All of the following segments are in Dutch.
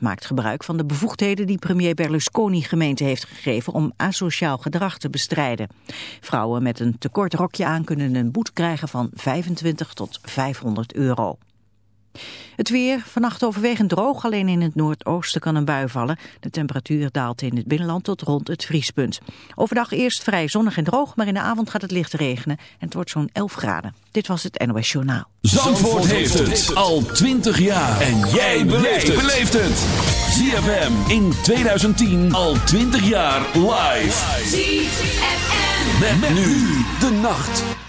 Maakt gebruik van de bevoegdheden die premier Berlusconi gemeente heeft gegeven om asociaal gedrag te bestrijden. Vrouwen met een tekort rokje aan kunnen een boete krijgen van 25 tot 500 euro. Het weer, vannacht overwegend droog, alleen in het noordoosten kan een bui vallen. De temperatuur daalt in het binnenland tot rond het vriespunt. Overdag eerst vrij zonnig en droog, maar in de avond gaat het licht regenen en het wordt zo'n 11 graden. Dit was het NOS Journaal. Zandvoort, heeft het al 20 jaar en jij beleeft het. ZFM in 2010 al 20 jaar live. ZFM met nu de nacht.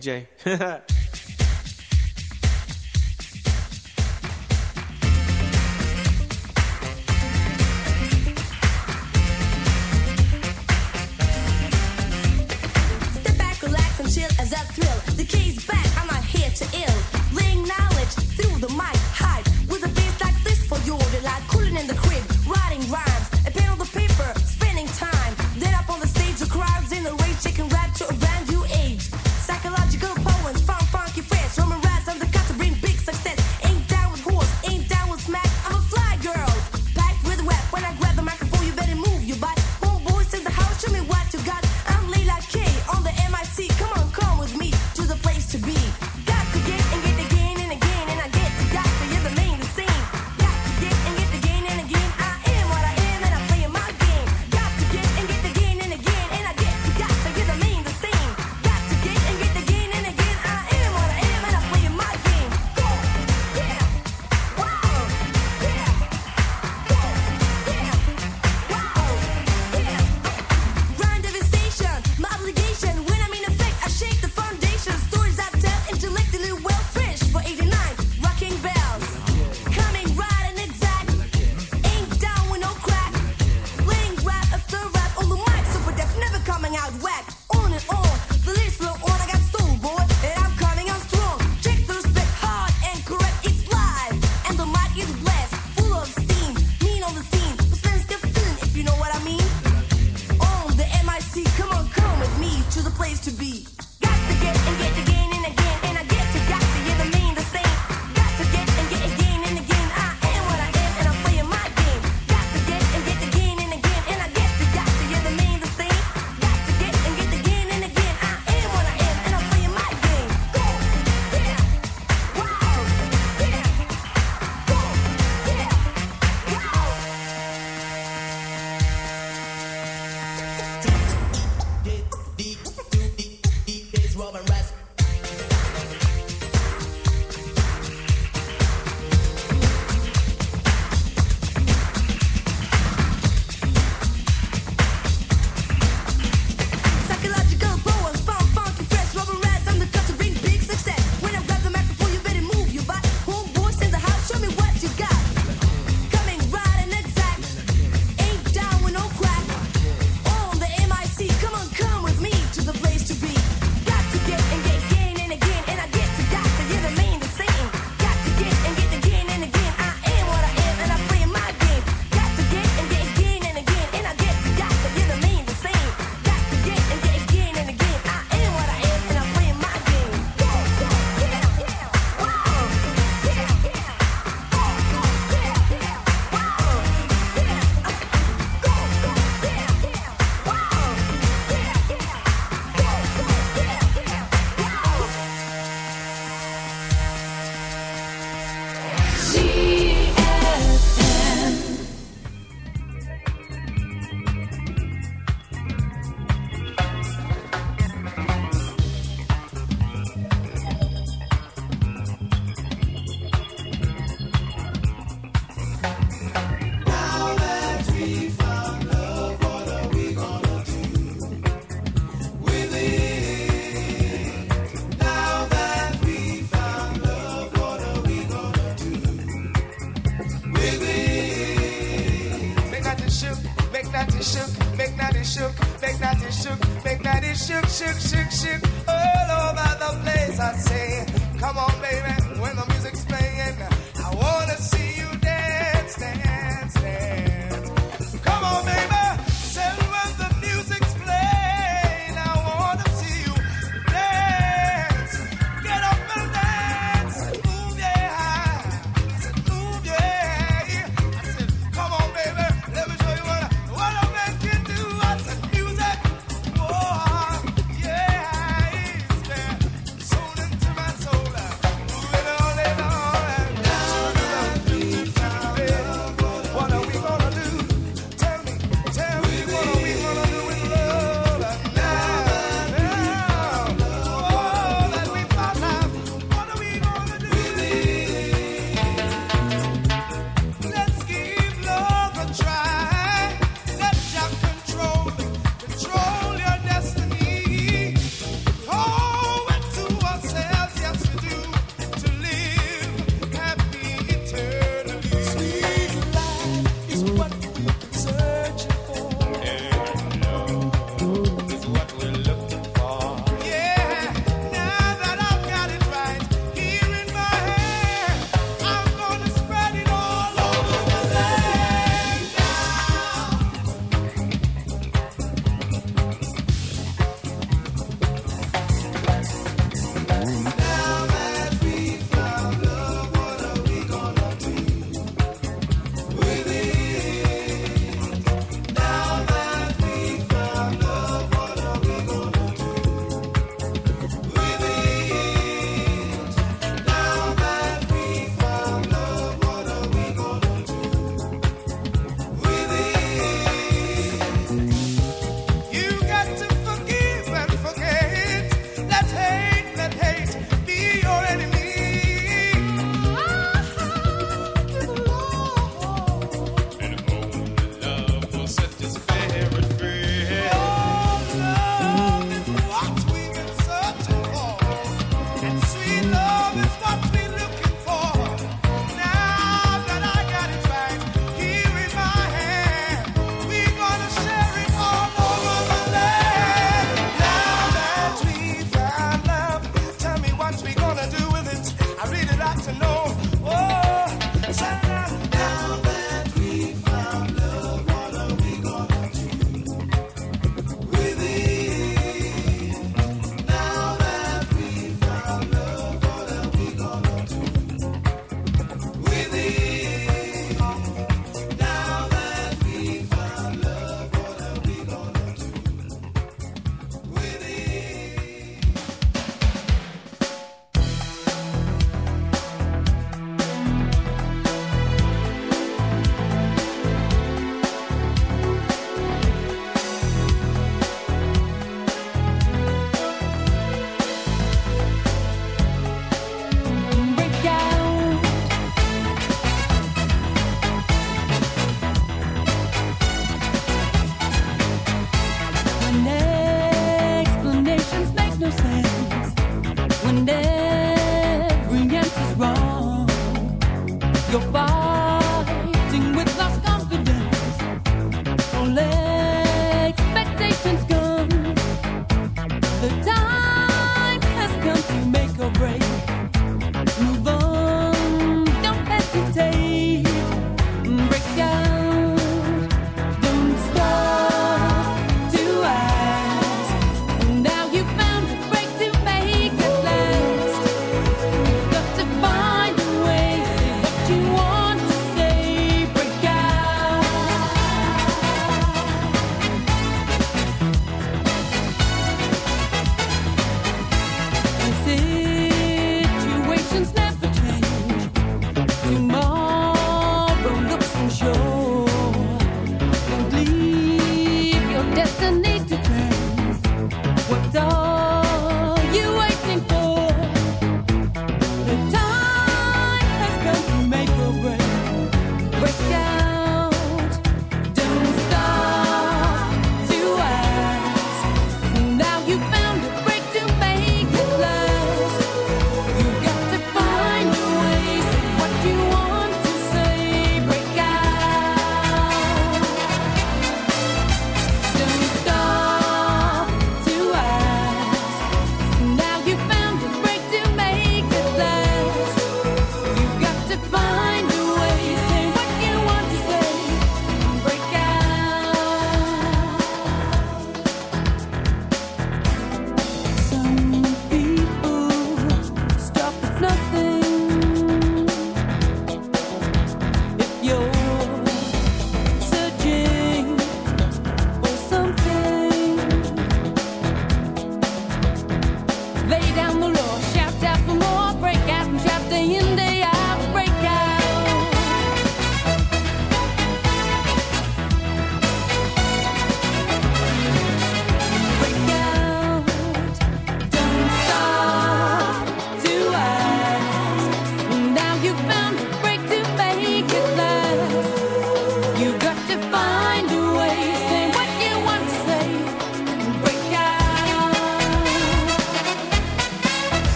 DJ.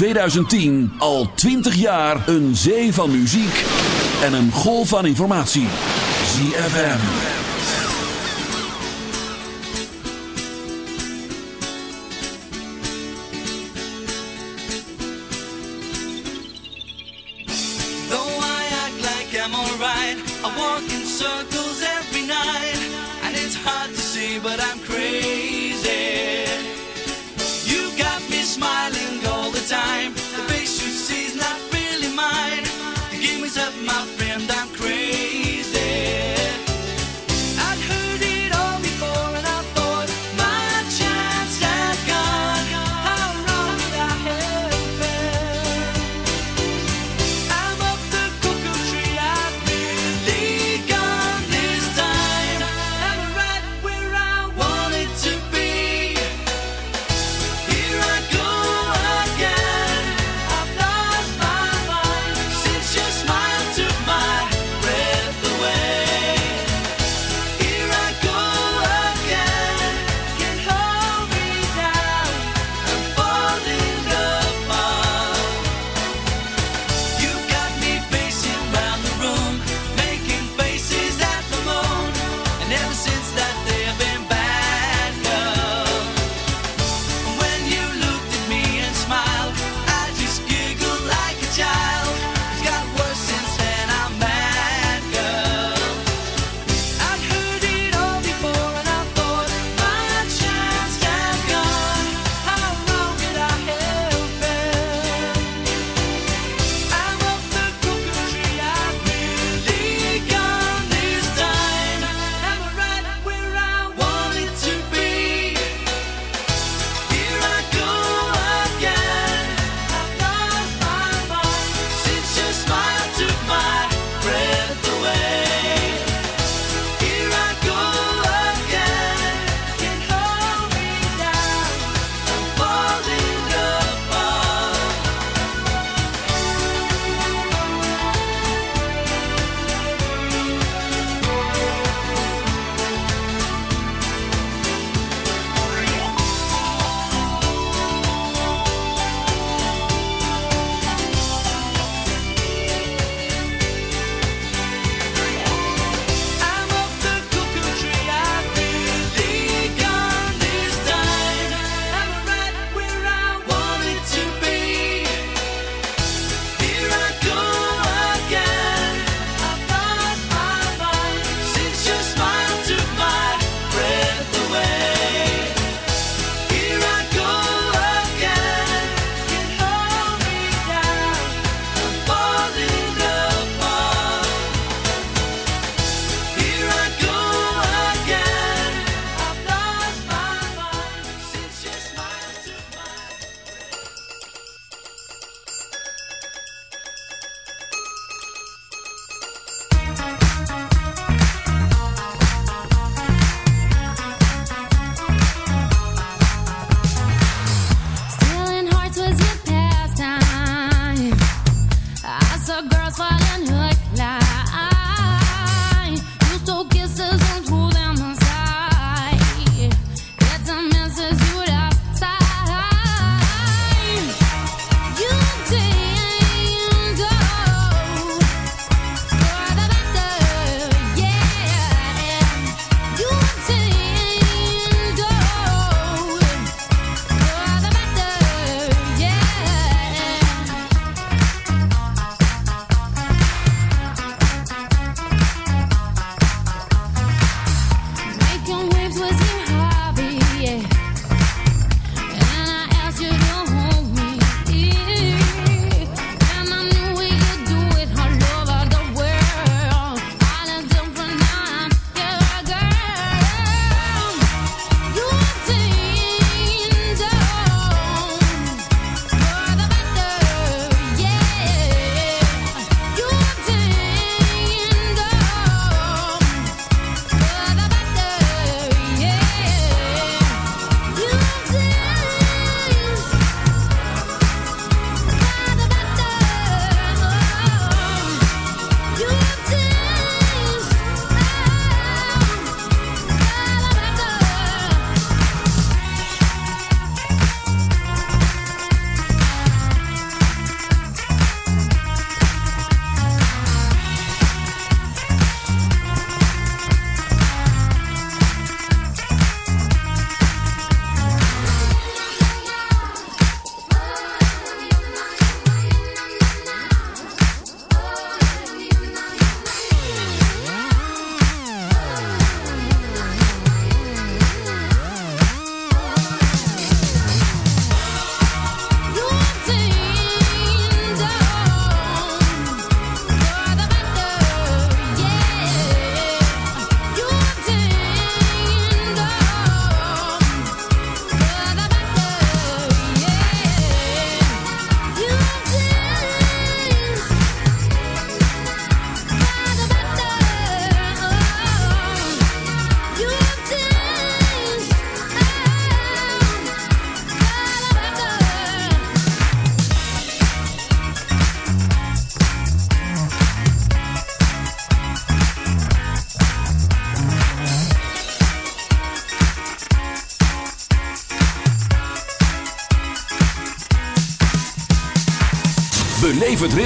2010 al 20 jaar een zee van muziek en een golf van informatie. ZFM. Though I act like I'm alright, I walk in circles.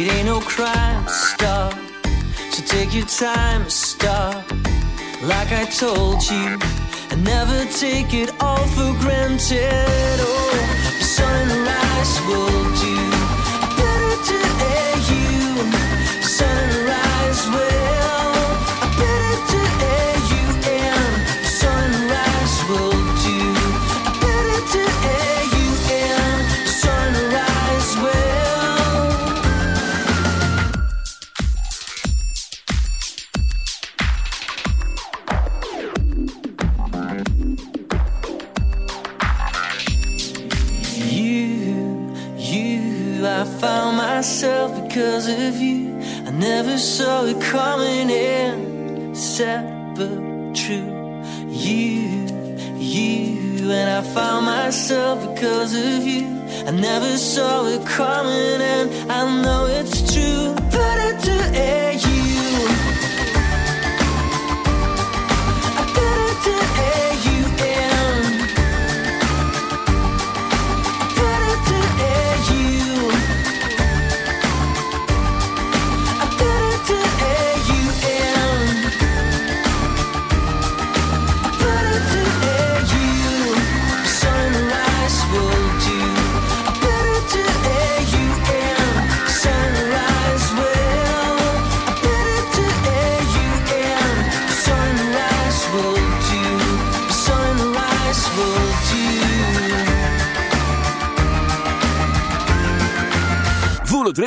It ain't no crime stop. So take your time, stop. Like I told you, and never take it all for granted. Oh, the sunrise will do. I better do. because of you. I never saw it coming, and I know it's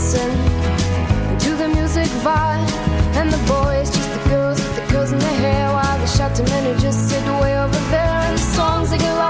dancing to the music vibe. And the boys, just the girls with the curls in their hair, while they shout to men who just sit way over there. And the songs they get loud.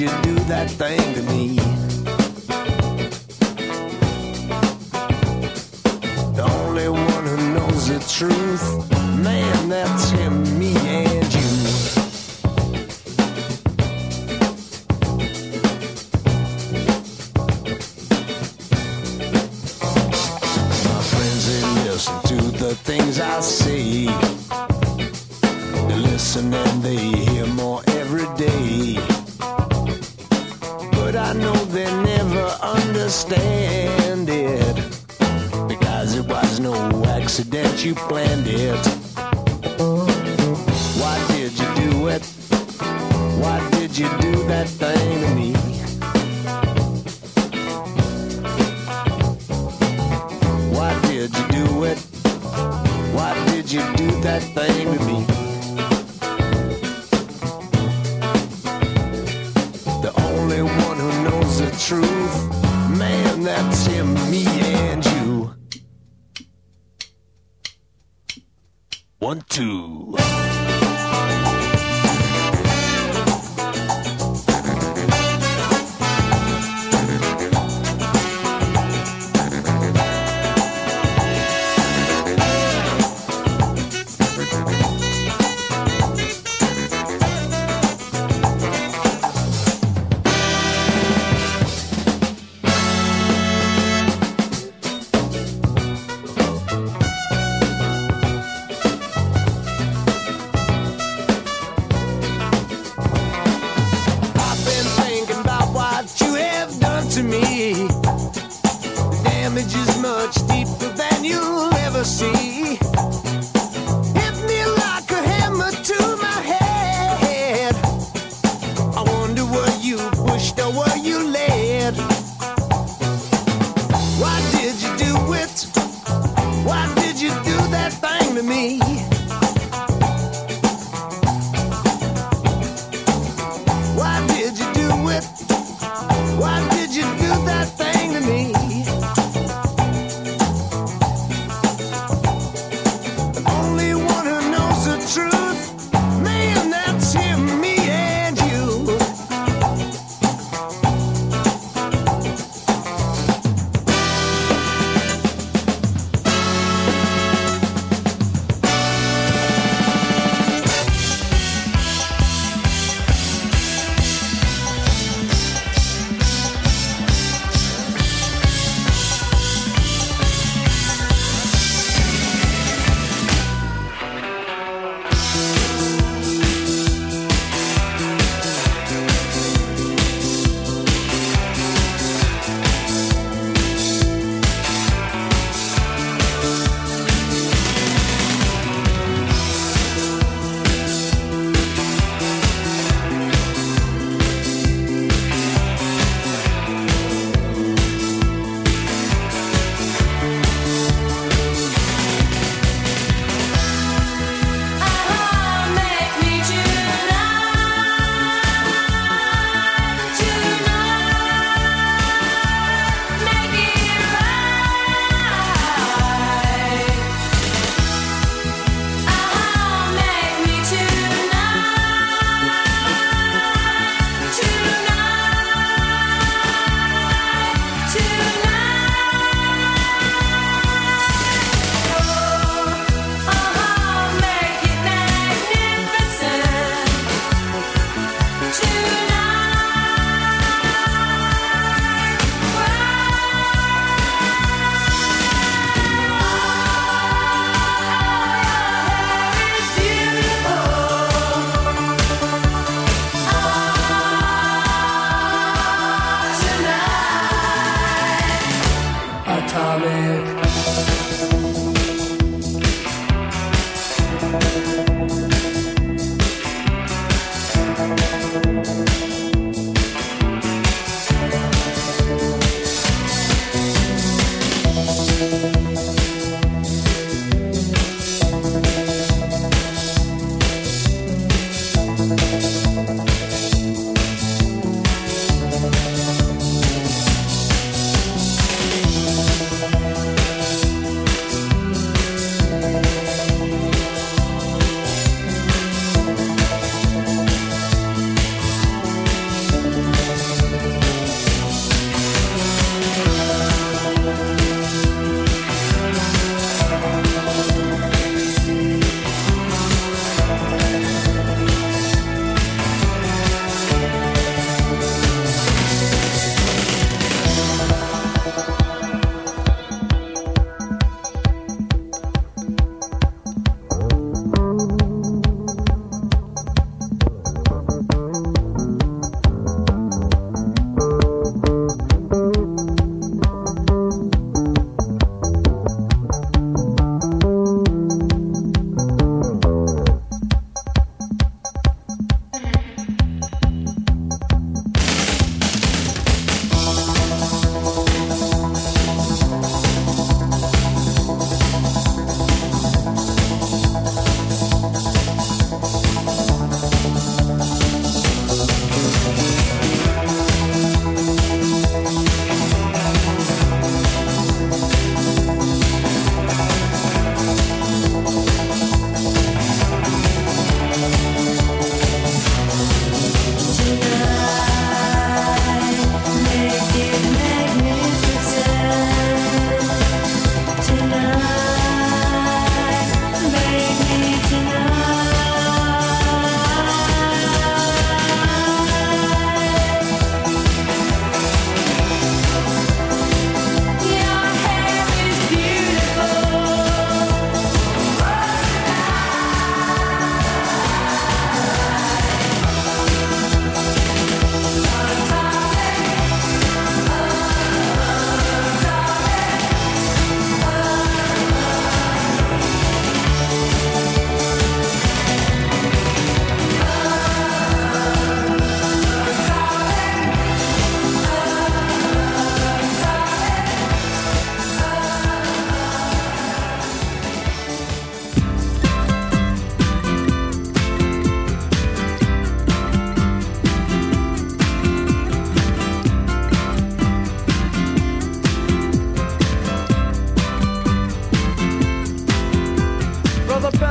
you do that thing to me? The only one who knows the truth me diz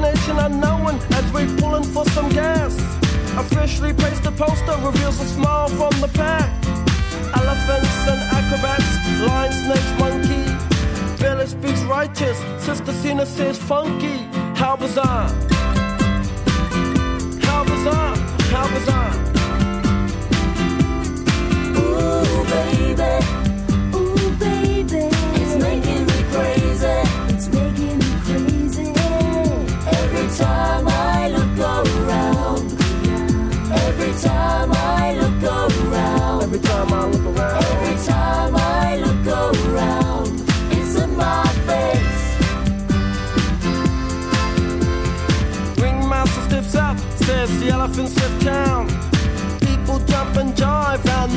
Destination unknown as we're pulling for some gas. Officially placed a poster reveals a smile from the pack. Elephants and acrobats, lion, snakes, monkey. Billy speaks righteous, Sister Cena says funky. How bizarre! How bizarre! How bizarre!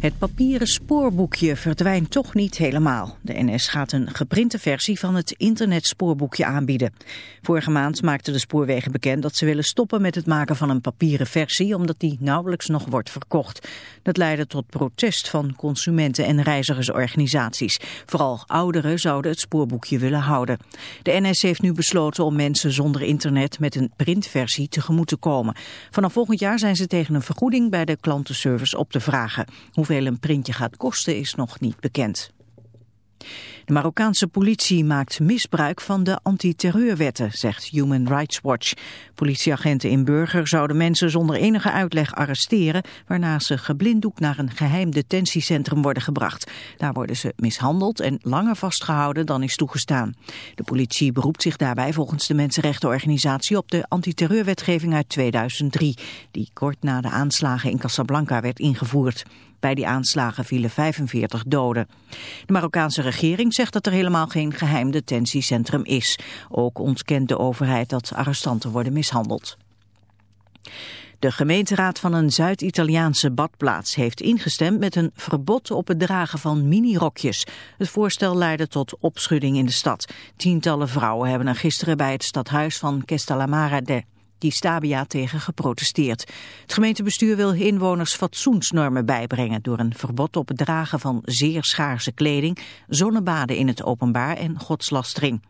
Het papieren spoorboekje verdwijnt toch niet helemaal. De NS gaat een geprinte versie van het internetspoorboekje aanbieden. Vorige maand maakten de spoorwegen bekend dat ze willen stoppen met het maken van een papieren versie, omdat die nauwelijks nog wordt verkocht. Dat leidde tot protest van consumenten en reizigersorganisaties. Vooral ouderen zouden het spoorboekje willen houden. De NS heeft nu besloten om mensen zonder internet met een printversie tegemoet te komen. Vanaf volgend jaar zijn ze tegen een vergoeding bij de klantenservice op te vragen. Hoeveel een printje gaat kosten is nog niet bekend. De Marokkaanse politie maakt misbruik van de antiterreurwetten, zegt Human Rights Watch. Politieagenten in Burger zouden mensen zonder enige uitleg arresteren, waarna ze geblinddoekt naar een geheim detentiecentrum worden gebracht. Daar worden ze mishandeld en langer vastgehouden dan is toegestaan. De politie beroept zich daarbij volgens de Mensenrechtenorganisatie op de antiterreurwetgeving uit 2003, die kort na de aanslagen in Casablanca werd ingevoerd. Bij die aanslagen vielen 45 doden. De Marokkaanse regering zegt dat er helemaal geen geheim detentiecentrum is. Ook ontkent de overheid dat arrestanten worden mishandeld. De gemeenteraad van een Zuid-Italiaanse badplaats heeft ingestemd met een verbod op het dragen van minirokjes. Het voorstel leidde tot opschudding in de stad. Tientallen vrouwen hebben er gisteren bij het stadhuis van Castellamare de die Stabia tegen geprotesteerd. Het gemeentebestuur wil inwoners fatsoensnormen bijbrengen door een verbod op het dragen van zeer schaarse kleding, zonnebaden in het openbaar en godslastering.